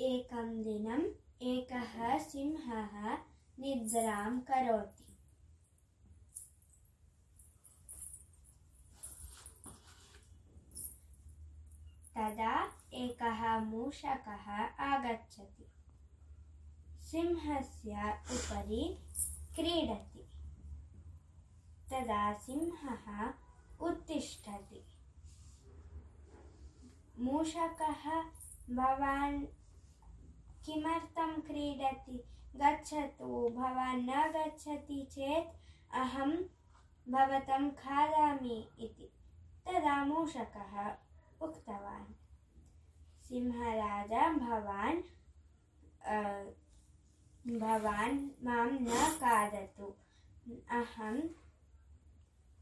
एकं दिनम् एकः सिंहः निद्रां करोति। तदा एकः मूषकः आगच्छति। सिंहस्य उपरि क्रीडति। तदा सिंहः उत्तिष्ठति। मूषकः भवान् किमर्थं क्रीडति? गच्छतु, भवान् न गच्छति चेत् अहं भवतं खादामि इति। तदा मूषकः उक्तवान्। सिंहराजा, भवान् भवान् माँ न खादतु। अहम्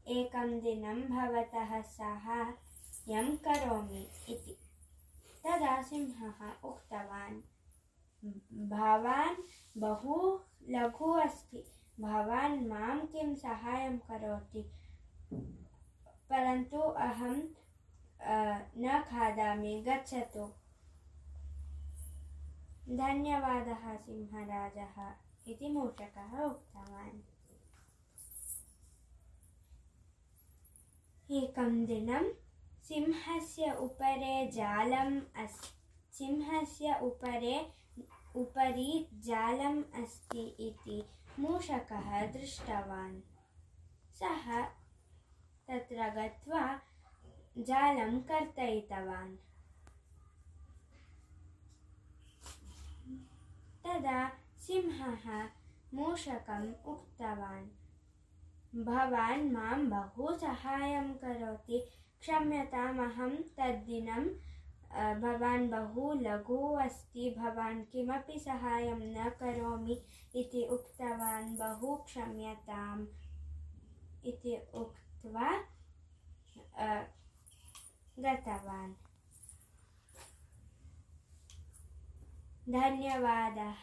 एकं दिनं भवतः साहाय्यं करोमि इति। तदा सिंहः उक्तवान्। भवान् बहु लघु अस्ति। भवान् माँ किं साहाय्यं करोति? परन्तु अहं न खादामि, गच्छतु। धन्यवादः, सिंहराजः। इति मूषकः उक्तवान्। एकं दिनं सिंहस्य उपरि जालम् अस् सिंहस्य उपरि उपरि जालम् अस्ति इति मूषकः दृष्टवान्। सः तत्र गत्वा जालं कर्तयितवान्। तदा सिंहः मूषकम् उक्तवान् भवान् माँ बहु सहायं करोति क्षम्यतामहं तद्दिनं अ, भवान् बहु लघु अस्ति, भवान् किमपि सहायं न करोमि इति उक्तवान् बहु क्षम्यताम् इति उक्त्वा गतवान्। धन्यवादः।